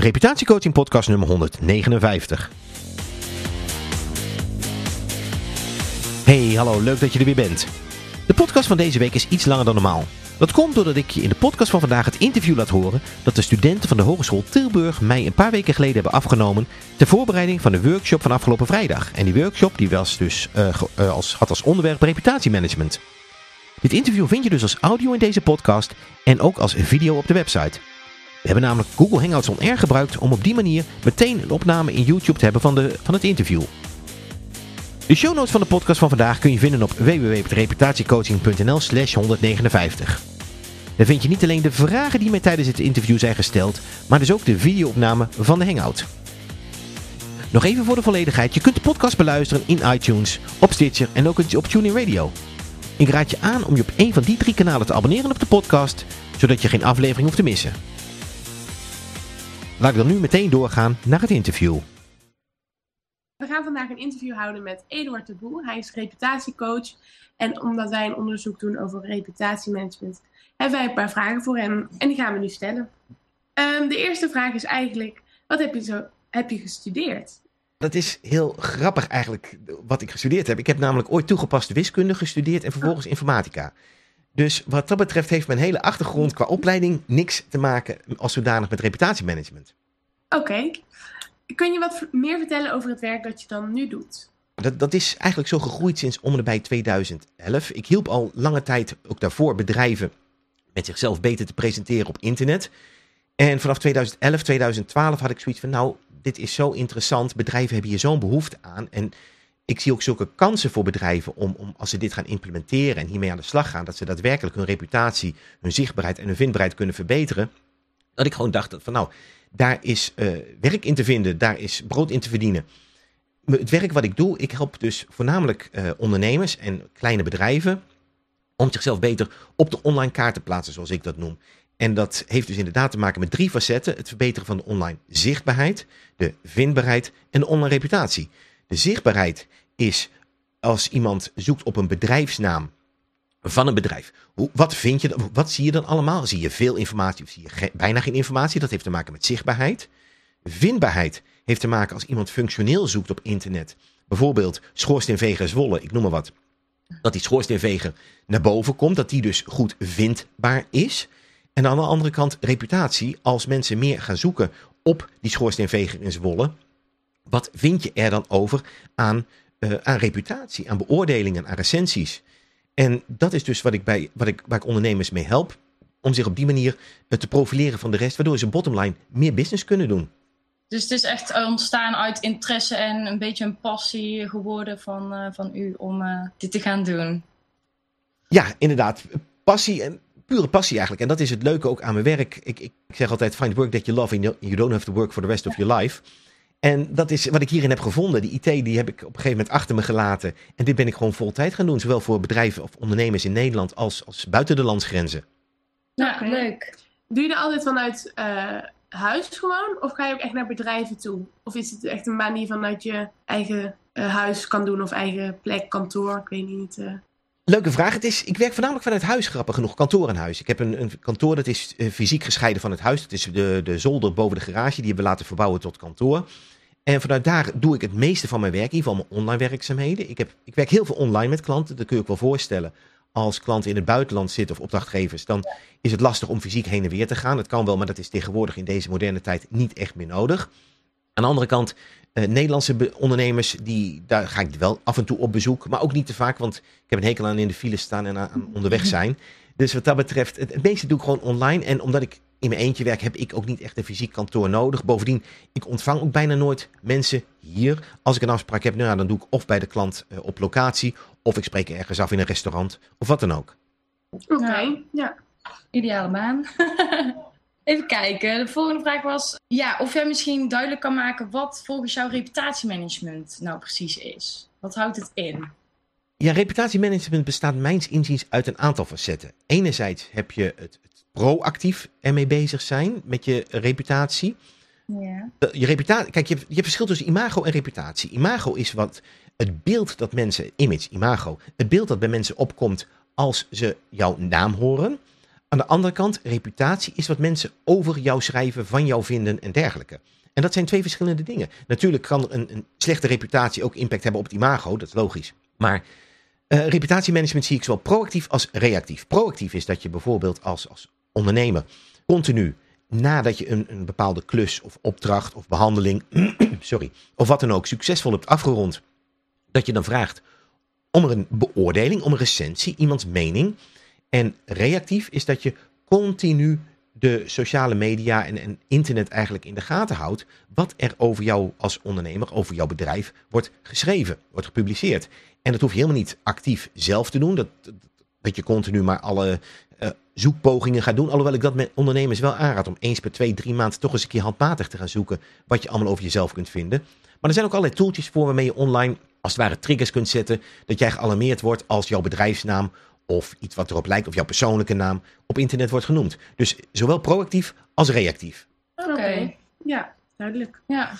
Reputatiecoaching podcast nummer 159. Hey, hallo, leuk dat je er weer bent. De podcast van deze week is iets langer dan normaal. Dat komt doordat ik je in de podcast van vandaag het interview laat horen dat de studenten van de Hogeschool Tilburg mij een paar weken geleden hebben afgenomen ter voorbereiding van de workshop van afgelopen vrijdag. En die workshop die was dus, uh, uh, als, had als onderwerp reputatiemanagement. Dit interview vind je dus als audio in deze podcast en ook als video op de website. We hebben namelijk Google Hangouts On Air gebruikt om op die manier meteen een opname in YouTube te hebben van, de, van het interview. De show notes van de podcast van vandaag kun je vinden op www.reputatiecoaching.nl slash 159. Daar vind je niet alleen de vragen die mij tijdens het interview zijn gesteld, maar dus ook de videoopname van de Hangout. Nog even voor de volledigheid, je kunt de podcast beluisteren in iTunes, op Stitcher en ook op TuneIn Radio. Ik raad je aan om je op een van die drie kanalen te abonneren op de podcast, zodat je geen aflevering hoeft te missen. Laat ik dan nu meteen doorgaan naar het interview. We gaan vandaag een interview houden met Eduard de Boer. Hij is reputatiecoach. En omdat wij een onderzoek doen over reputatiemanagement, hebben wij een paar vragen voor hem. En die gaan we nu stellen. Um, de eerste vraag is eigenlijk, wat heb je, zo, heb je gestudeerd? Dat is heel grappig eigenlijk wat ik gestudeerd heb. Ik heb namelijk ooit toegepaste wiskunde gestudeerd en vervolgens informatica. Dus wat dat betreft heeft mijn hele achtergrond qua opleiding niks te maken als zodanig met reputatiemanagement. Oké. Okay. Kun je wat meer vertellen over het werk dat je dan nu doet? Dat, dat is eigenlijk zo gegroeid sinds om en bij 2011. Ik hielp al lange tijd ook daarvoor bedrijven met zichzelf beter te presenteren op internet. En vanaf 2011, 2012 had ik zoiets van, nou, dit is zo interessant. Bedrijven hebben hier zo'n behoefte aan. En ik zie ook zulke kansen voor bedrijven om, om, als ze dit gaan implementeren en hiermee aan de slag gaan, dat ze daadwerkelijk hun reputatie, hun zichtbaarheid en hun vindbaarheid kunnen verbeteren. Dat ik gewoon dacht van nou, daar is uh, werk in te vinden, daar is brood in te verdienen. Het werk wat ik doe, ik help dus voornamelijk uh, ondernemers en kleine bedrijven om zichzelf beter op de online kaart te plaatsen, zoals ik dat noem. En dat heeft dus inderdaad te maken met drie facetten. Het verbeteren van de online zichtbaarheid, de vindbaarheid en de online reputatie. De zichtbaarheid is als iemand zoekt op een bedrijfsnaam van een bedrijf. Hoe, wat vind je, wat zie je dan allemaal? Zie je veel informatie of zie je bijna geen informatie? Dat heeft te maken met zichtbaarheid. Vindbaarheid heeft te maken als iemand functioneel zoekt op internet. Bijvoorbeeld schoorsteenveger Zwolle, ik noem maar wat. Dat die schoorsteenveger naar boven komt, dat die dus goed vindbaar is. En aan de andere kant reputatie, als mensen meer gaan zoeken op die schoorsteenveger in Zwolle. Wat vind je er dan over aan uh, aan reputatie, aan beoordelingen, aan recensies. En dat is dus wat ik bij, wat ik, waar ik ondernemers mee help. Om zich op die manier uh, te profileren van de rest, waardoor ze bottomline meer business kunnen doen. Dus het is echt ontstaan uit interesse en een beetje een passie geworden van, uh, van u om dit te gaan doen. Ja, inderdaad. Passie en pure passie eigenlijk. En dat is het leuke ook aan mijn werk. Ik, ik zeg altijd, find work that you love and you don't have to work for the rest of your life. En dat is wat ik hierin heb gevonden. Die IT die heb ik op een gegeven moment achter me gelaten. En dit ben ik gewoon vol tijd gaan doen. Zowel voor bedrijven of ondernemers in Nederland als, als buiten de landsgrenzen. Okay. leuk. Doe je dat altijd vanuit uh, huis gewoon? Of ga je ook echt naar bedrijven toe? Of is het echt een manier vanuit je eigen uh, huis kan doen of eigen plek, kantoor? Ik weet niet. Uh... Leuke vraag. Het is, ik werk voornamelijk vanuit huis, grappig genoeg. Kantoor en huis. Ik heb een, een kantoor dat is uh, fysiek gescheiden van het huis. Dat is de, de zolder boven de garage. Die hebben we laten verbouwen tot kantoor. En vanuit daar doe ik het meeste van mijn werk, in ieder geval mijn online werkzaamheden. Ik, heb, ik werk heel veel online met klanten, dat kun je ook wel voorstellen. Als klanten in het buitenland zitten of opdrachtgevers, dan is het lastig om fysiek heen en weer te gaan. Dat kan wel, maar dat is tegenwoordig in deze moderne tijd niet echt meer nodig. Aan de andere kant, eh, Nederlandse ondernemers, die, daar ga ik wel af en toe op bezoek. Maar ook niet te vaak, want ik heb een hekel aan in de file staan en aan onderweg zijn. Dus wat dat betreft, het, het meeste doe ik gewoon online. En omdat ik in mijn eentje werk, heb ik ook niet echt een fysiek kantoor nodig. Bovendien, ik ontvang ook bijna nooit mensen hier. Als ik een afspraak heb, nou, dan doe ik of bij de klant uh, op locatie, of ik spreek ergens af in een restaurant, of wat dan ook. Oké, okay, ja. Ideale baan. Even kijken, de volgende vraag was, ja, of jij misschien duidelijk kan maken wat volgens jou reputatiemanagement nou precies is. Wat houdt het in? Ja, reputatiemanagement bestaat mijns inziens uit een aantal facetten. Enerzijds heb je het, het proactief ermee bezig zijn met je reputatie. Ja. Je reputatie, kijk, je, je hebt verschil tussen imago en reputatie. Imago is wat het beeld dat mensen, image, imago, het beeld dat bij mensen opkomt als ze jouw naam horen. Aan de andere kant, reputatie is wat mensen over jou schrijven, van jou vinden en dergelijke. En dat zijn twee verschillende dingen. Natuurlijk kan een, een slechte reputatie ook impact hebben op het imago, dat is logisch. Maar uh, reputatiemanagement zie ik zowel proactief als reactief. Proactief is dat je bijvoorbeeld als, als ondernemer continu nadat je een, een bepaalde klus of opdracht of behandeling, sorry, of wat dan ook succesvol hebt afgerond, dat je dan vraagt om een beoordeling, om een recensie, iemands mening. En reactief is dat je continu de sociale media en, en, internet eigenlijk in de gaten houdt. Wat er over jou als ondernemer, over jouw bedrijf wordt geschreven, wordt gepubliceerd. En dat hoef je helemaal niet actief zelf te doen. Dat, dat je continu maar alle uh, zoekpogingen gaat doen. Alhoewel ik dat met ondernemers wel aanraad om eens per twee, drie maanden toch eens een keer handmatig te gaan zoeken wat je allemaal over jezelf kunt vinden. Maar er zijn ook allerlei tooltjes voor waarmee je online als het ware triggers kunt zetten. Dat jij gealarmeerd wordt als jouw bedrijfsnaam of iets wat erop lijkt, of jouw persoonlijke naam, op internet wordt genoemd. Dus zowel proactief als reactief. Oké. Ja, duidelijk. Ja,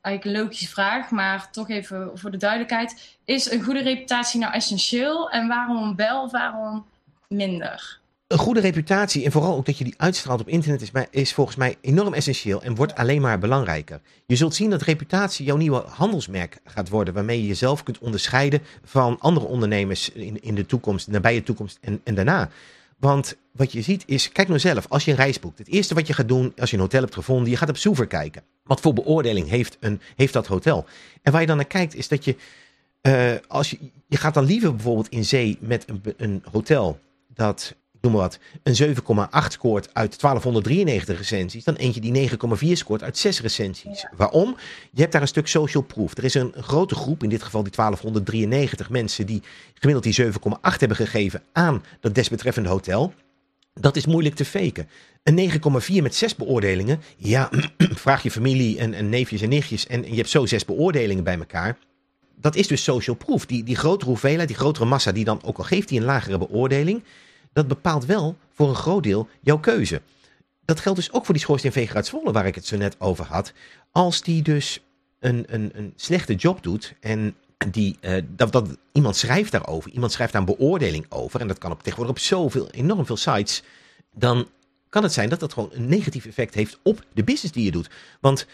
eigenlijk een logische vraag, maar toch even voor de duidelijkheid. Is een goede reputatie nou essentieel en waarom wel waarom minder? Een goede reputatie en vooral ook dat je die uitstraalt op internet is, is volgens mij enorm essentieel en wordt alleen maar belangrijker. Je zult zien dat reputatie jouw nieuwe handelsmerk gaat worden, waarmee je jezelf kunt onderscheiden van andere ondernemers in, in de toekomst, nabije toekomst en, en daarna. Want wat je ziet is, kijk nou zelf, als je een reis boekt. Het eerste wat je gaat doen als je een hotel hebt gevonden, je gaat op Soever kijken. Wat voor beoordeling heeft, een, heeft dat hotel? En waar je dan naar kijkt is dat je, uh, als je, je gaat dan liever bijvoorbeeld in zee met een, een hotel dat noem maar wat, een 7,8 scoort uit 1293 recensies, dan eentje die 9,4 scoort uit 6 recensies. Waarom? Je hebt daar een stuk social proof. Er is een, grote groep, in dit geval die 1293 mensen, die gemiddeld die 7,8 hebben gegeven aan dat desbetreffende hotel. Dat is moeilijk te faken. Een 9,4 met 6 beoordelingen. Ja, vraag je familie en, en neefjes en nichtjes en, en je hebt zo 6 beoordelingen bij elkaar dat is dus social proof. Die, die grotere hoeveelheid, die grotere massa, die dan ook al geeft die een lagere beoordeling, dat bepaalt wel voor een groot deel jouw keuze. Dat geldt dus ook voor die schoorsteenveger uit Zwolle, waar ik het zo net over had. Als die dus een, een, een slechte job doet en die, uh, dat, dat, iemand schrijft daarover, iemand schrijft daar een beoordeling over, en dat kan op, tegenwoordig op zoveel, enorm veel sites, dan kan het zijn dat dat gewoon een negatief effect heeft op de business die je doet. Want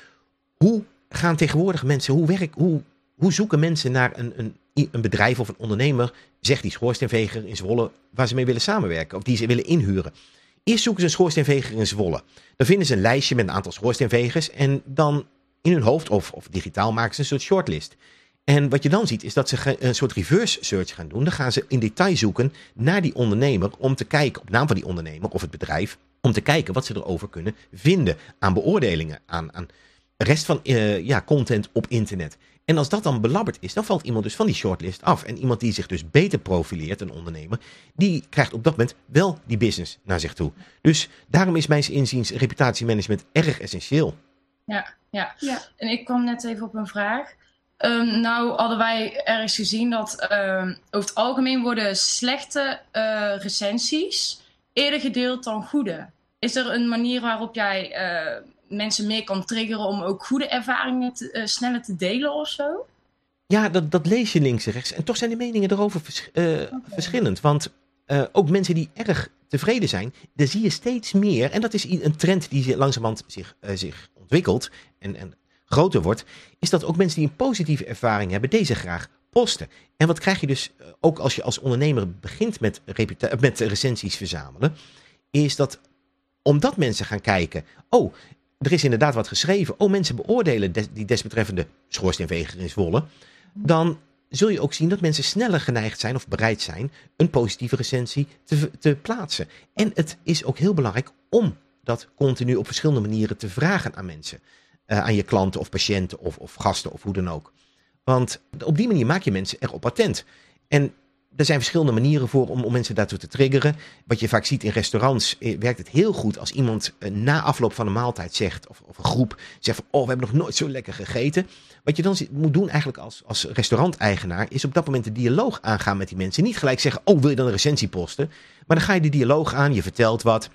hoe gaan tegenwoordig mensen, hoe, werk, hoe, hoe zoeken mensen naar een, een een bedrijf of een ondernemer zegt die schoorsteenveger in Zwolle waar ze mee willen samenwerken of die ze willen inhuren. Eerst zoeken ze een schoorsteenveger in Zwolle. Dan vinden ze een lijstje met een aantal schoorsteenvegers en dan in hun hoofd of, of digitaal maken ze een soort shortlist. En wat je dan ziet is dat ze een soort reverse search gaan doen. Dan gaan ze in detail zoeken naar die ondernemer om te kijken, op naam van die ondernemer of het bedrijf, om te kijken wat ze erover kunnen vinden aan beoordelingen, aan, aan rest van uh, ja, content op internet. En als dat dan belabberd is, dan valt iemand dus van die shortlist af. En iemand die zich dus beter profileert, een ondernemer, die krijgt op dat moment wel die business naar zich toe. Dus daarom is mijn inziens reputatiemanagement erg essentieel. Ja, ja. ja. En ik kwam net even op een vraag. Um, nou hadden wij ergens gezien dat um, over het algemeen worden slechte uh, recensies eerder gedeeld dan goede. Is er een manier waarop jij uh, mensen meer kan triggeren om ook goede ervaringen te, uh, sneller te delen of zo? Ja, dat, dat lees je links en rechts. En toch zijn de meningen erover vers, uh, okay. verschillend. Want uh, ook mensen die erg tevreden zijn, daar zie je steeds meer. En dat is een trend die langzamerhand zich, zich ontwikkelt en, en groter wordt. Is dat ook mensen die een positieve ervaring hebben, deze graag posten. En wat krijg je dus ook als je als ondernemer begint met, met recensies verzamelen, is dat omdat mensen gaan kijken, oh, er is inderdaad wat geschreven. Oh, mensen beoordelen die desbetreffende schoorsteenveger in Zwolle. Dan zul je ook zien dat mensen sneller geneigd zijn of bereid zijn een positieve recensie te, te plaatsen. En het is ook heel belangrijk om dat continu op verschillende manieren te vragen aan mensen. Uh, aan je klanten of patiënten of, of gasten of hoe dan ook. Want op die manier maak je mensen erop attent. En er zijn verschillende manieren voor om, om mensen daartoe te triggeren. Wat je vaak ziet in restaurants, eh, werkt het heel goed als iemand eh, na afloop van een maaltijd zegt, of, of een groep zegt van, oh, we hebben nog nooit zo lekker gegeten. Wat je dan moet doen eigenlijk als, als restauranteigenaar, is op dat moment de dialoog aangaan met die mensen. Niet gelijk zeggen, oh, wil je dan een recensie posten? Maar dan ga je de dialoog aan, je vertelt wat,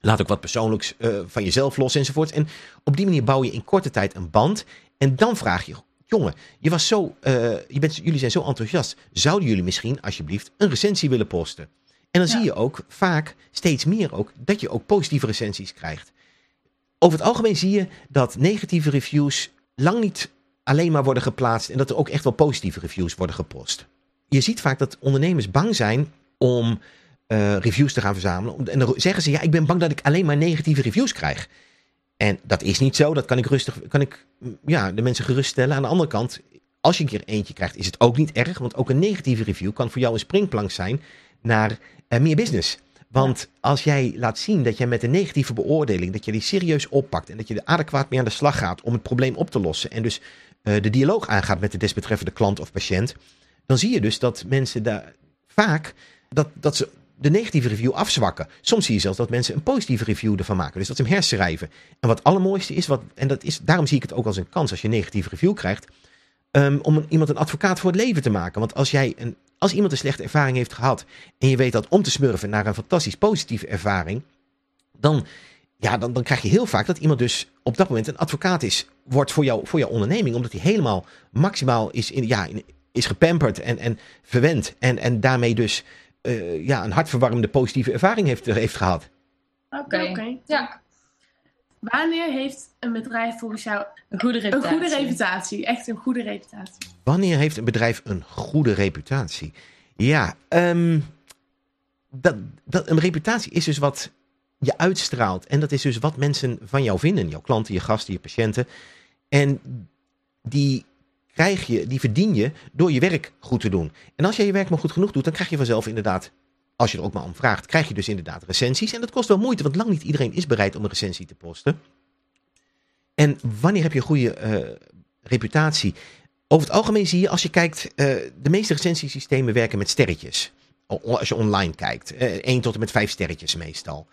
laat ook wat persoonlijks uh, van jezelf los enzovoort. En op die manier bouw je in korte tijd een band. En dan vraag je, jongen, je was zo, uh, je bent, jullie zijn zo enthousiast. Zouden jullie misschien alsjeblieft een recensie willen posten? En dan zie je ook vaak steeds meer ook dat je ook positieve recensies krijgt. Over het algemeen zie je dat negatieve reviews lang niet alleen maar worden geplaatst en dat er ook echt wel positieve reviews worden gepost. Je ziet vaak dat ondernemers bang zijn om uh, reviews te gaan verzamelen. En dan zeggen ze, ja, ik ben bang dat ik alleen maar negatieve reviews krijg. En dat is niet zo. Dat kan ik rustig, kan ik ja, de mensen geruststellen. Aan de andere kant, als je een keer eentje krijgt, is het ook niet erg. Want ook een negatieve review kan voor jou een springplank zijn naar uh, meer business. Want als jij laat zien dat jij met een negatieve beoordeling, dat je die serieus oppakt en dat je er adequaat mee aan de slag gaat om het probleem op te lossen en dus uh, de dialoog aangaat met de desbetreffende klant of patiënt, dan zie je dus dat mensen daar vaak dat, dat ze de negatieve review afzwakken. Soms zie je zelfs dat mensen een positieve review ervan maken. Dus dat ze hem herschrijven. En wat het allermooiste is, wat, en dat is, daarom zie ik het ook als een kans als je een negatieve review krijgt, um, om iemand een advocaat voor het leven te maken. Want als, jij een, als iemand een slechte ervaring heeft gehad en je weet dat om te smurfen naar een fantastisch positieve ervaring, dan, ja, dan, dan krijg je heel vaak dat iemand dus op dat moment een advocaat is, wordt voor, jou, voor jouw onderneming, omdat hij helemaal maximaal is, in, ja, is gepamperd en, en verwend en, en daarmee dus uh, ja, een hartverwarmende positieve ervaring heeft, heeft gehad. Oké, okay. ja. Wanneer heeft een bedrijf volgens jou een goede reputatie? Een goede reputatie, echt een goede reputatie. Wanneer heeft een bedrijf een goede reputatie? Ja, um, dat, dat, een reputatie is dus wat je uitstraalt. En dat is dus wat mensen van jou vinden. Jouw klanten, je gasten, je patiënten. En die krijg je, die verdien je door je werk goed te doen. En als jij je werk maar goed genoeg doet, dan krijg je vanzelf inderdaad, als je er ook maar om vraagt, krijg je dus inderdaad recensies. En dat kost wel moeite, want lang niet iedereen is bereid om een recensie te posten. En wanneer heb je een goede uh, reputatie? Over het algemeen zie je, als je kijkt, uh, de meeste recensiesystemen werken met sterretjes. Als je online kijkt. Eh, 1 tot en met 5 sterretjes meestal.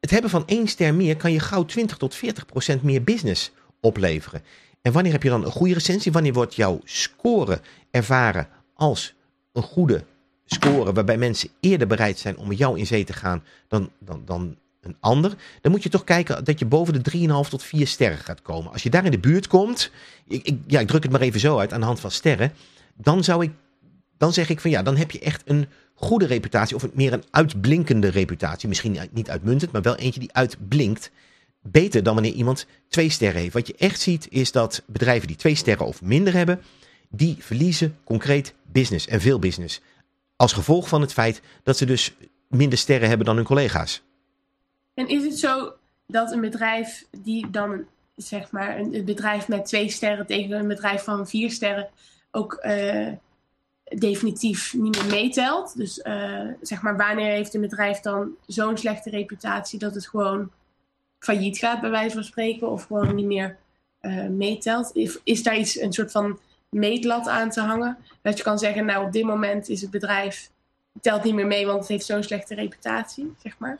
Het hebben van één ster meer kan je gauw 20 tot 40 procent meer business opleveren. En wanneer heb je dan een goede recensie? Wanneer wordt jouw score ervaren als een goede score, waarbij mensen eerder bereid zijn om met jou in zee te gaan dan, dan, dan een ander? Dan moet je toch kijken dat je boven de 3,5 tot 4 sterren gaat komen. Als je daar in de buurt komt, ik, ik, ja, ik druk het maar even zo uit aan de hand van sterren, dan zou ik, dan zeg ik van ja, dan heb je echt een goede reputatie of meer een uitblinkende reputatie. Misschien niet uitmuntend, maar wel eentje die uitblinkt beter dan wanneer iemand twee sterren heeft. Wat je echt ziet is dat bedrijven die twee sterren of minder hebben, die verliezen concreet business en veel business. Als gevolg van het feit dat ze dus minder sterren hebben dan hun collega's. En is het zo dat een bedrijf die dan, zeg maar, een, bedrijf met twee sterren tegen een bedrijf van vier sterren ook uh, definitief niet meer meetelt? Dus uh, zeg maar, wanneer heeft een bedrijf dan zo'n slechte reputatie dat het gewoon failliet gaat, bij wijze van spreken, of gewoon niet meer uh, meetelt? Is, daar iets, een soort van meetlat aan te hangen? Dat je kan zeggen, nou op dit moment is het bedrijf, telt niet meer mee, want het heeft zo'n slechte reputatie, zeg maar.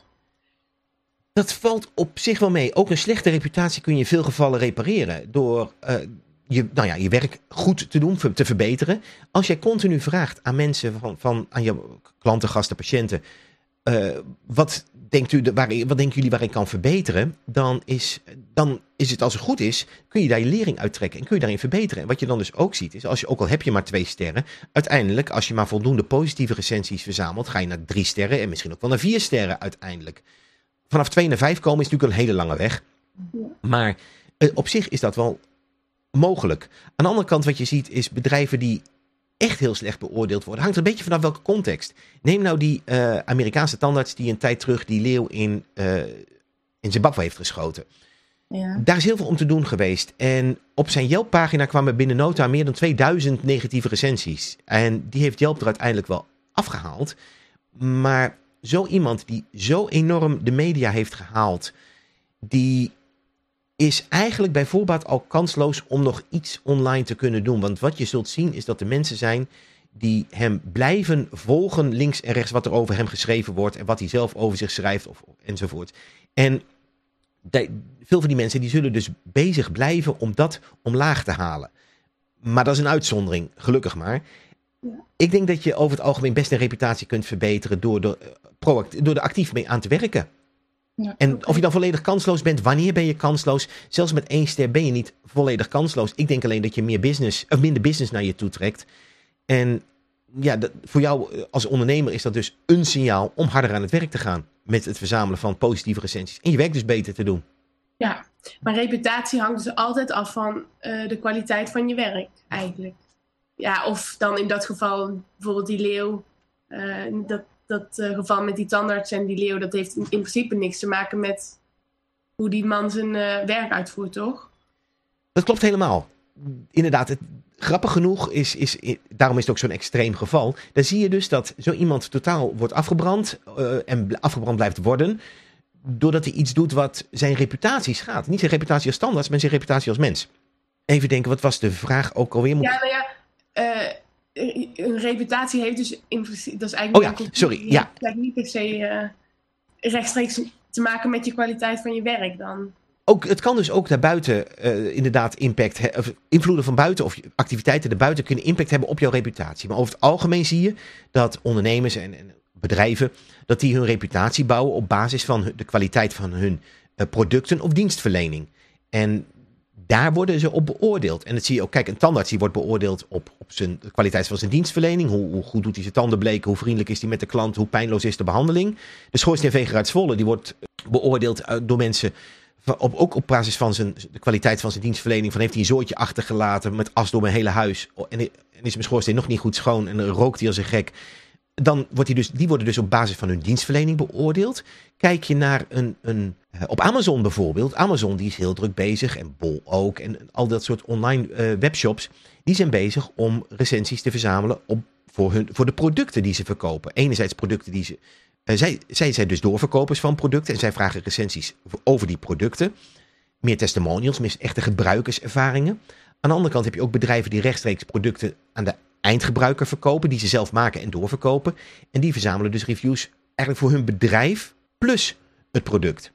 Dat valt op zich wel mee. Ook een slechte reputatie kun je in veel gevallen repareren door uh, je, nou ja, je werk goed te doen, te verbeteren. Als jij continu vraagt aan mensen, van, van, aan je klanten, gasten, patiënten, uh, wat denkt u, waar, wat denken jullie waar ik kan verbeteren? Dan is, dan is het als het goed is, kun je daar je lering uittrekken en kun je daarin verbeteren. En wat je dan dus ook ziet, is als je ook al heb je maar twee sterren, uiteindelijk als je maar voldoende positieve recensies verzamelt, ga je naar drie sterren en misschien ook wel naar vier sterren uiteindelijk. Vanaf twee naar vijf komen is natuurlijk een hele lange weg. Maar uh, op zich is dat wel mogelijk. Aan de andere kant wat je ziet is bedrijven die echt heel slecht beoordeeld worden. Hangt er een beetje vanaf welke context. Neem nou die uh, Amerikaanse tandarts die een tijd terug die leeuw in, uh, in Zimbabwe heeft geschoten. Ja. Daar is heel veel om te doen geweest. En op zijn Yelp-pagina kwamen binnen nota meer dan 2000 negatieve recensies. En die heeft Yelp er uiteindelijk wel afgehaald. Maar zo iemand die zo enorm de media heeft gehaald, die is eigenlijk bij voorbaat al kansloos om nog iets online te kunnen doen. Want wat je zult zien is dat er mensen zijn die hem blijven volgen links en rechts wat er over hem geschreven wordt en wat hij zelf over zich schrijft of, enzovoort. En veel van die mensen die zullen dus bezig blijven om dat omlaag te halen. Maar dat is een uitzondering, gelukkig maar. Ja. Ik denk dat je over het algemeen best een reputatie kunt verbeteren door, door, uh, door er actief mee aan te werken. Ja, en of je dan volledig kansloos bent, wanneer ben je kansloos? Zelfs met één ster ben je niet volledig kansloos. Ik denk alleen dat je meer business, of minder business naar je toe trekt. En ja, dat, voor jou eh, als ondernemer is dat dus een signaal om harder aan het werk te gaan. Met het verzamelen van positieve recensies. En je werk dus beter te doen. Ja, maar reputatie hangt dus altijd af van uh, de kwaliteit van je werk, eigenlijk. Ja, of dan in dat geval bijvoorbeeld die leeuw. Uh, dat dat uh, geval met die tandarts en die leeuw, dat heeft in, in, principe niks te maken met hoe die man zijn werk uitvoert, toch? Dat klopt helemaal. Inderdaad, het, grappig genoeg is, is, daarom is het ook zo'n extreem geval. Dan zie je dus dat zo iemand totaal wordt afgebrand uh, en afgebrand blijft worden. Doordat hij iets doet wat zijn reputatie schaadt. Niet zijn reputatie als standaard, maar zijn reputatie als mens. Even denken, wat was de vraag ook alweer? Ja, nou ja, een reputatie heeft dus in dat is eigenlijk oh ja, sorry, ja. niet per se uh, rechtstreeks te maken met je kwaliteit van je werk dan ook, het kan dus ook daarbuiten uh, inderdaad impact of invloeden van buiten of activiteiten daarbuiten kunnen impact hebben op jouw reputatie. Maar over het algemeen zie je dat ondernemers en, en bedrijven dat die hun reputatie bouwen op basis van de kwaliteit van hun producten of dienstverlening. En daar worden ze op beoordeeld. En dat zie je ook. Kijk, een tandarts die wordt beoordeeld op, op zijn, de kwaliteit van zijn dienstverlening. Hoe, hoe, goed doet hij zijn tanden bleken? Hoe vriendelijk is hij met de klant? Hoe pijnloos is de behandeling? De schoorsteenveger uit Zwolle die wordt beoordeeld eh, door mensen op, ook op basis van zijn, de kwaliteit van zijn dienstverlening. Van heeft hij een zooitje achtergelaten met as door mijn hele huis. En, en is mijn schoorsteen nog niet goed schoon en rookt hij als een gek. Dan wordt hij dus, die worden dus op basis van hun dienstverlening beoordeeld. Kijk je naar een, een eh, op Amazon bijvoorbeeld. Amazon die is heel druk bezig en Bol ook. En al dat soort online uh, webshops. Die zijn bezig om recensies te verzamelen op, voor, hun, voor de producten die ze verkopen. Enerzijds producten die ze uh, zij, zij zijn dus doorverkopers van producten en zij vragen recensies over die producten. Meer testimonials, meer echte gebruikerservaringen. Aan de andere kant heb je ook bedrijven die rechtstreeks producten aan de eindgebruiker verkopen, die ze zelf maken en doorverkopen. En die verzamelen dus reviews eigenlijk voor hun bedrijf plus het product.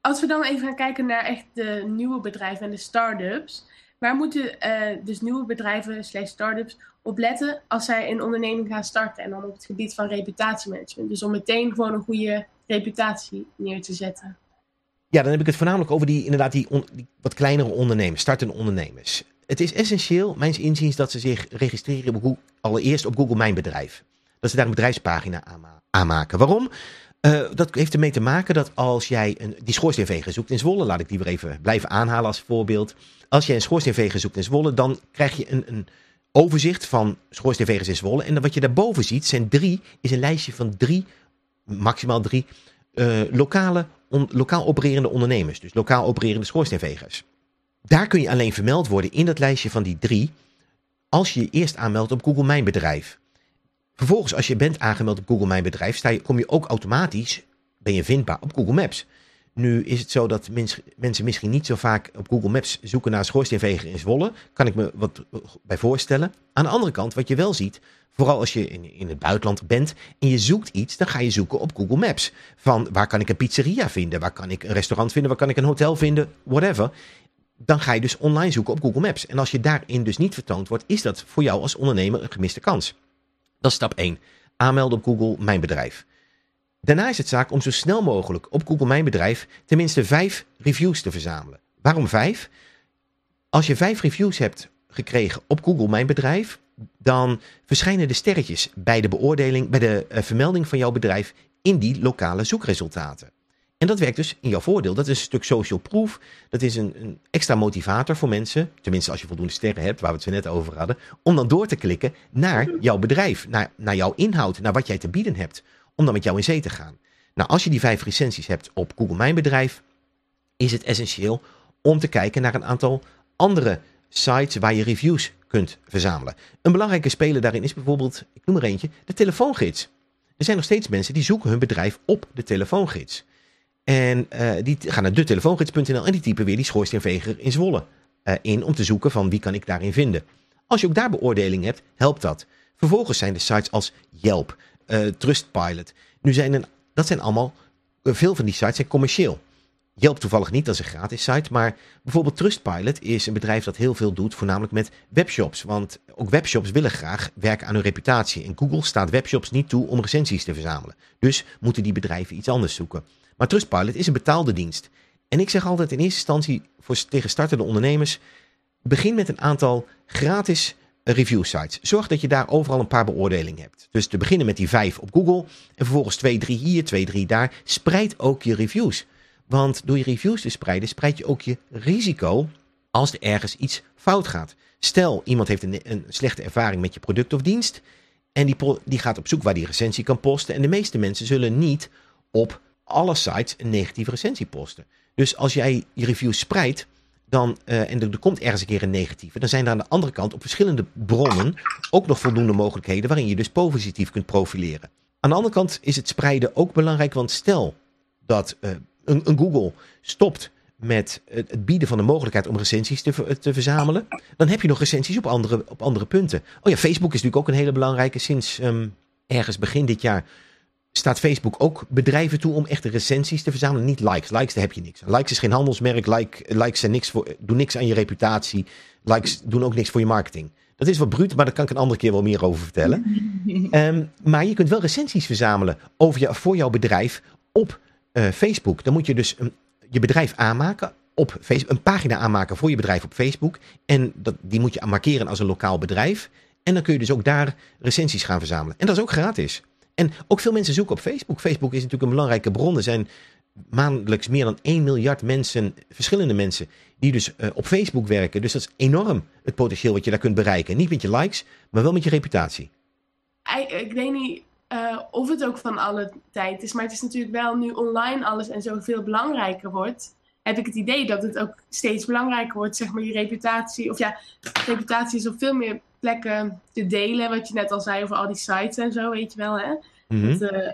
Als we dan even gaan kijken naar echt de nieuwe bedrijven en de start-ups. Waar moeten uh, dus nieuwe bedrijven slash start-ups op letten als zij een onderneming gaan starten? En dan op het gebied van reputatiemanagement. Dus om meteen gewoon een goede reputatie neer te zetten. Ja, dan heb ik het voornamelijk over die, inderdaad die, die wat kleinere ondernemers, startende ondernemers. Het is essentieel, mijns inziens, dat ze zich registreren op allereerst op Google Mijn Bedrijf. Dat ze daar een bedrijfspagina aanmaken. Waarom? Uh, dat heeft ermee te maken dat als jij een, die schoorsteenveger zoekt in Zwolle, laat ik die weer even blijven aanhalen als voorbeeld. Als jij een schoorsteenveger zoekt in Zwolle, dan krijg je een, een overzicht van schoorsteenvegers in Zwolle. En wat je daarboven ziet, zijn drie, is een lijstje van drie, maximaal drie, uh, lokale, lokaal opererende ondernemers. Dus lokaal opererende schoorsteenvegers. Daar kun je alleen vermeld worden in dat lijstje van die drie, als je je eerst aanmeldt op Google Mijn Bedrijf. Vervolgens, als je bent aangemeld op Google Mijn Bedrijf, sta je, kom je ook automatisch, ben je vindbaar op Google Maps. Nu is het zo dat mens, mensen misschien niet zo vaak op Google Maps zoeken naar schoorsteenveger in Zwolle. Kan ik me wat bij voorstellen. Aan de andere kant, wat je wel ziet, vooral als je in, in het buitenland bent en je zoekt iets, dan ga je zoeken op Google Maps. Van waar kan ik een pizzeria vinden, waar kan ik een restaurant vinden, waar kan ik een hotel vinden, whatever. Dan ga je dus online zoeken op Google Maps. En als je daarin dus niet vertoond wordt, is dat voor jou als ondernemer een gemiste kans. Dat is stap 1. Aanmelden op Google Mijn Bedrijf. Daarna is het zaak om zo snel mogelijk op Google Mijn Bedrijf tenminste vijf reviews te verzamelen. Waarom vijf? Als je vijf reviews hebt gekregen op Google Mijn Bedrijf, dan verschijnen de sterretjes bij de beoordeling, bij de uh, vermelding van jouw bedrijf in die lokale zoekresultaten. En dat werkt dus in jouw voordeel. Dat is een stuk social proof. Dat is een, een, extra motivator voor mensen, tenminste als je voldoende sterren hebt, waar we het zo net over hadden, om dan door te klikken naar jouw bedrijf, naar, naar jouw inhoud, naar wat jij te bieden hebt om dan met jou in zee te gaan. Nou, als je die vijf recensies hebt op Google Mijn Bedrijf, is het essentieel om te kijken naar een aantal andere sites waar je reviews kunt verzamelen. Een belangrijke speler daarin is bijvoorbeeld, ik noem er eentje, de telefoongids. Er zijn nog steeds mensen die zoeken hun bedrijf op de telefoongids. En uh, die gaan naar de telefoongids.nl en die typen weer die schoorsteenveger in Zwolle uh, in om te zoeken van wie kan ik daarin vinden. Als je ook daar beoordeling hebt, helpt dat. Vervolgens zijn er sites als Yelp, uh, Trustpilot. Nu zijn er, dat zijn allemaal, veel van die sites zijn commercieel. Yelp toevallig niet, dat is een gratis site. Maar bijvoorbeeld Trustpilot is een bedrijf dat heel veel doet, voornamelijk met webshops. Want ook webshops willen graag werken aan hun reputatie. En Google staat webshops niet toe om recensies te verzamelen. Dus moeten die bedrijven iets anders zoeken. Maar Trustpilot is een betaalde dienst. En ik zeg altijd in eerste instantie voor, tegen startende ondernemers, begin met een aantal gratis review sites. Zorg dat je daar overal een paar beoordelingen hebt. Dus te beginnen met die vijf op Google en vervolgens twee, drie hier, twee, drie daar. Spreid ook je reviews. Want door je reviews te spreiden, spreid je ook je risico als er ergens iets fout gaat. Stel, iemand heeft een, een slechte ervaring met je product of dienst. En die, die gaat op zoek waar die recensie kan posten. En de meeste mensen zullen niet op alle sites een negatieve recensie posten. Dus als jij je reviews spreidt, dan, uh, en er, komt ergens een keer een negatieve, dan zijn er aan de andere kant op verschillende bronnen ook nog voldoende mogelijkheden waarin je dus positief kunt profileren. Aan de andere kant is het spreiden ook belangrijk, want stel dat uh, een, een, Google stopt met het bieden van de mogelijkheid om recensies te, te, verzamelen, dan heb je nog recensies op andere, op andere punten. Oh ja, Facebook is natuurlijk ook een hele belangrijke. Sinds um, ergens begin dit jaar staat Facebook ook bedrijven toe om echte recensies te verzamelen. Niet likes. Likes, daar heb je niks Likes is geen handelsmerk. Like, likes zijn niks voor, doen niks aan je reputatie. Likes doen ook niks voor je marketing. Dat is wat bruut, maar daar kan ik een andere keer wel meer over vertellen. um, maar je kunt wel recensies verzamelen over je, voor jouw bedrijf op uh, Facebook. Dan moet je dus een, je bedrijf aanmaken op Facebook, een pagina aanmaken voor je bedrijf op Facebook. En dat, die moet je markeren als een lokaal bedrijf. En dan kun je dus ook daar recensies gaan verzamelen. En dat is ook gratis. En ook veel mensen zoeken op Facebook. Facebook is natuurlijk een belangrijke bron. Er zijn maandelijks meer dan 1 miljard mensen, verschillende mensen, die dus uh, op Facebook werken. Dus dat is enorm het potentieel wat je daar kunt bereiken. Niet met je likes, maar wel met je reputatie. Ik, ik weet niet uh, of het ook van alle tijd is, maar het is natuurlijk wel nu online alles en zo veel belangrijker wordt. Heb ik het idee dat het ook steeds belangrijker wordt, zeg maar, je reputatie. Of ja, reputatie is op veel meer plekken te delen. Wat je net al zei over al die sites en zo, weet je wel. Hè? Mm dat, uh,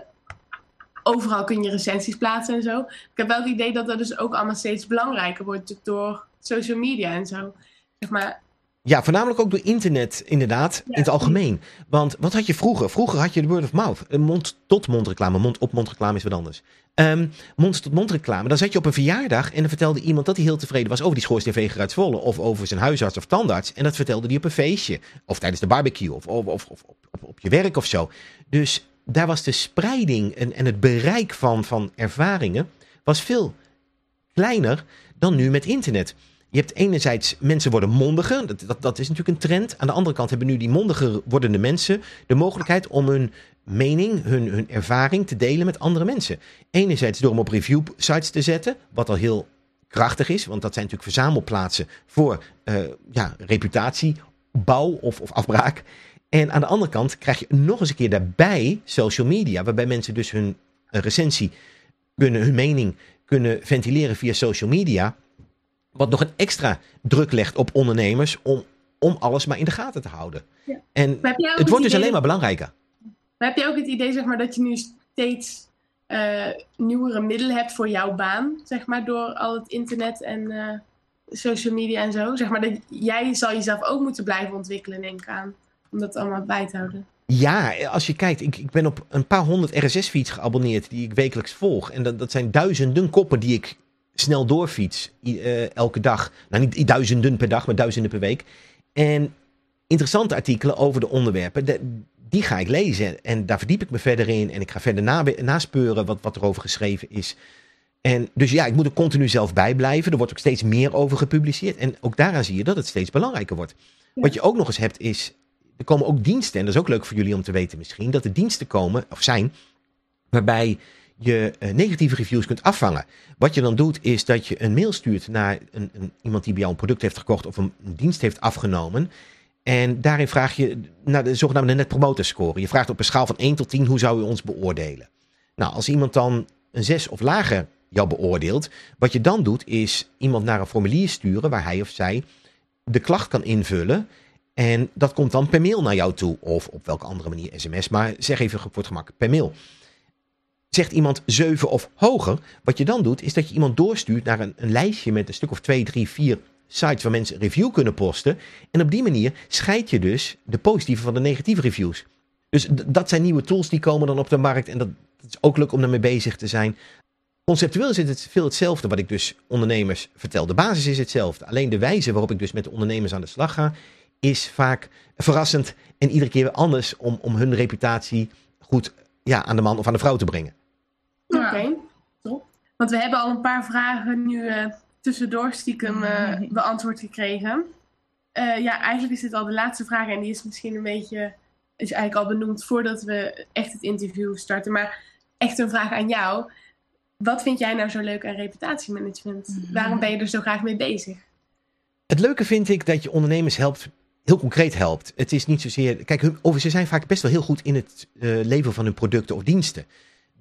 overal kun je recensies plaatsen en zo. Ik heb wel het idee dat dat dus ook allemaal steeds belangrijker wordt door social media en zo. Zeg maar, ja, voornamelijk ook door internet, inderdaad, in het algemeen. Want wat had je vroeger? Vroeger had je de word of mouth. Mond-tot-mond reclame. Mond-op-mond reclame is wat anders. Um, mond-tot-mond reclame. Dan zat je op een verjaardag en dan vertelde iemand dat hij heel tevreden was over die schoorsteenveger uit Zwolle. Of over zijn huisarts of tandarts. En dat vertelde hij op een feestje. Of tijdens de barbecue. Of, of, of, of op, op, je werk of zo. Dus daar was de spreiding en, en het bereik van, van ervaringen was veel kleiner dan nu met internet. Je hebt enerzijds mensen worden mondiger. Dat, dat, dat is natuurlijk een trend. Aan de andere kant hebben nu die mondiger wordende mensen de mogelijkheid om hun mening, hun, hun ervaring te delen met andere mensen. Enerzijds door hem op review sites te zetten, wat al heel krachtig is, want dat zijn natuurlijk verzamelplaatsen voor uh, ja, reputatiebouw of, of afbraak. En aan de andere kant krijg je nog eens een keer daarbij social media, waarbij mensen dus hun recensie kunnen, hun mening kunnen ventileren via social media. Wat nog een extra druk legt op ondernemers om, om alles maar in de gaten te houden. Ja. En het wordt dus alleen maar belangrijker. Maar heb je ook het idee zeg maar, dat je nu steeds uh, nieuwere middelen hebt voor jouw baan, zeg maar, door al het internet en uh, social media en zo? Zeg maar, dat jij zal jezelf ook moeten blijven ontwikkelen, denk ik aan, om dat allemaal bij te houden. Ja, als je kijkt, ik, ik ben op een paar honderd RSS-feeds geabonneerd die ik wekelijks volg. En dat, dat zijn duizenden koppen die ik snel doorfiets uh, elke dag. Nou, niet duizenden per dag, maar duizenden per week. En interessante artikelen over de onderwerpen, de, die ga ik lezen. En daar verdiep ik me verder in. En ik ga verder na, naspeuren wat, wat er over geschreven is. En dus ja, ik moet er continu zelf bij blijven. Er wordt ook steeds meer over gepubliceerd. En ook daaraan zie je dat het steeds belangrijker wordt. Wat je ook nog eens hebt is, er komen ook diensten. En dat is ook leuk voor jullie om te weten misschien. Dat er diensten komen, of zijn, waarbij je uh, negatieve reviews kunt afvangen. Wat je dan doet is dat je een mail stuurt naar een, iemand die bij jou een product heeft gekocht of een, dienst heeft afgenomen. En daarin vraag je naar de zogenaamde net promoter score. Je vraagt op een schaal van 1 tot 10 hoe zou u ons beoordelen. Nou, als iemand dan een 6 of lager jou beoordeelt, wat je dan doet is iemand naar een formulier sturen waar hij of zij de klacht kan invullen. En dat komt dan per mail naar jou toe. Of op welke andere manier sms. Maar zeg even voor het gemak per mail. Zegt iemand 7 of hoger, wat je dan doet, is dat je iemand doorstuurt naar een, een lijstje met een stuk of 2, 3, 4 sites waar mensen review kunnen posten. En op die manier scheid je dus de positieve van de negatieve reviews. Dus dat zijn nieuwe tools die komen dan op de markt. En dat, is ook leuk om daarmee bezig te zijn. Conceptueel is het veel hetzelfde wat ik dus ondernemers vertel. De basis is hetzelfde. Alleen de wijze waarop ik dus met de ondernemers aan de slag ga, is vaak verrassend en iedere keer weer anders om, om hun reputatie goed ja, aan de man of aan de vrouw te brengen. Oké, top. Want we hebben al een paar vragen nu uh, tussendoor stiekem uh, beantwoord gekregen. ja, eigenlijk is dit al de laatste vraag en die is misschien een beetje, is eigenlijk al benoemd voordat we echt het interview starten. Maar echt een vraag aan jou. Wat vind jij nou zo leuk aan reputatiemanagement? Mhm. Waarom ben je er zo graag mee bezig? Het leuke vind ik dat je ondernemers helpt, heel concreet helpt. Het is niet zozeer. Kijk, hun, ze zijn vaak best wel heel goed in het uh, leveren van hun producten of diensten.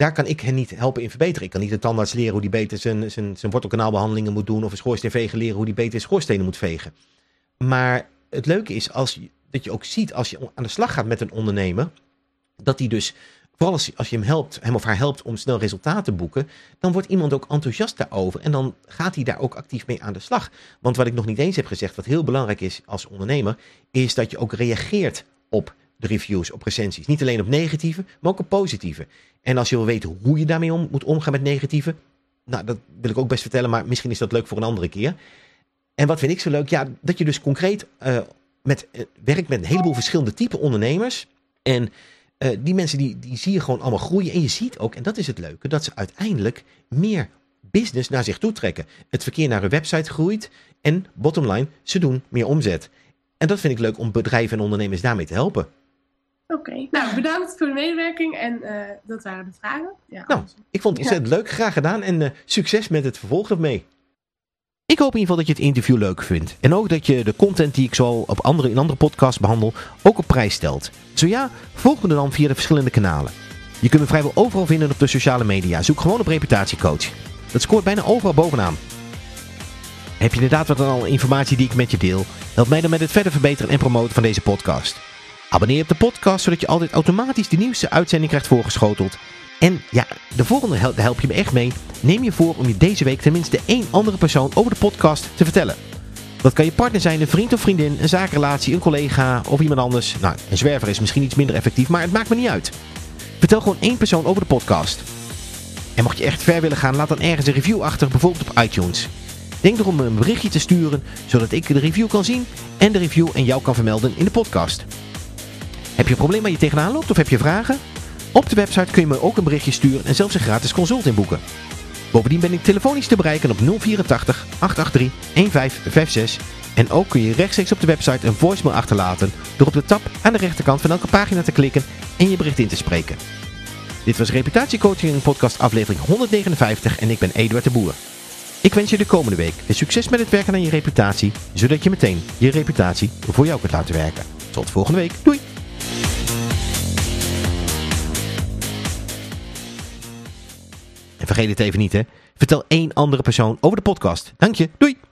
Daar kan ik hen niet helpen in verbeteren. Ik kan niet de tandarts leren hoe die beter zijn, zijn, zijn wortelkanaalbehandelingen moet doen. Of een schoorsteenveger leren hoe die beter schoorstenen moet vegen. Maar het leuke is als dat je ook ziet als je aan de slag gaat met een ondernemer. Dat die dus Vooral als, als je hem, helpt, hem of haar helpt om snel resultaten te boeken, dan wordt iemand ook enthousiast daarover en dan gaat hij daar ook actief mee aan de slag. Want wat ik nog niet eens heb gezegd, wat heel belangrijk is als ondernemer, is dat je ook reageert op de reviews, op recensies. Niet alleen op negatieve, maar ook op positieve. En als je wil weten hoe je daarmee om, moet omgaan met negatieve, nou, dat wil ik ook best vertellen, maar misschien is dat leuk voor een andere keer. En wat vind ik zo leuk? Ja, dat je dus concreet uh, met, uh, werkt met een heleboel verschillende type ondernemers. En uh, die mensen die, die zie je gewoon allemaal groeien. En je ziet ook, en dat is het leuke, dat ze uiteindelijk meer business naar zich toe trekken. Het verkeer naar hun website groeit en bottom line, ze doen meer omzet. En dat vind ik leuk om bedrijven en ondernemers daarmee te helpen. Oké, nou bedankt voor de medewerking en uh, dat waren de vragen. Ja, nou, ik vond het ontzettend leuk, graag gedaan en uh, succes met het vervolg ermee. Ik hoop in ieder geval dat je het interview leuk vindt. En ook dat je de content die ik zo op andere, in andere podcasts behandel, ook op prijs stelt. Zo ja, volg me dan via de verschillende kanalen. Je kunt me vrijwel overal vinden op de sociale media. Zoek gewoon op reputatiecoach. Dat scoort bijna overal bovenaan. Heb je inderdaad wat aan informatie die ik met je deel? Help mij dan met het verder verbeteren en promoten van deze podcast. Abonneer op de podcast zodat je altijd automatisch de nieuwste uitzending krijgt voorgeschoteld. En ja, de volgende help je me echt mee. Neem je voor om je deze week tenminste één andere persoon over de podcast te vertellen. Dat kan je partner zijn, een vriend of vriendin, een zakenrelatie, een collega of iemand anders. Nou, een zwerver is misschien iets minder effectief, maar het maakt me niet uit. Vertel gewoon één persoon over de podcast. En mocht je echt ver willen gaan, laat dan ergens een review achter, bijvoorbeeld op iTunes. Denk erom een berichtje te sturen, zodat ik de review kan zien en de review en jou kan vermelden in de podcast. Heb je een probleem waar je tegenaan loopt of heb je vragen? Op de website kun je me ook een berichtje sturen en zelfs een gratis consult inboeken. Bovendien ben ik telefonisch te bereiken op 084 883 1556 en ook kun je rechtstreeks op de website een voicemail achterlaten door op de tab aan de rechterkant van elke pagina te klikken en je bericht in te spreken. Dit was Reputatiecoaching podcast aflevering 159 en ik ben Eduard de Boer. Ik wens je de komende week succes met het werken aan je reputatie, zodat je meteen je reputatie voor jou kunt laten werken. Tot volgende week. Doei! Vergeet het even niet hè. Vertel één andere persoon over de podcast. Dank je. Doei!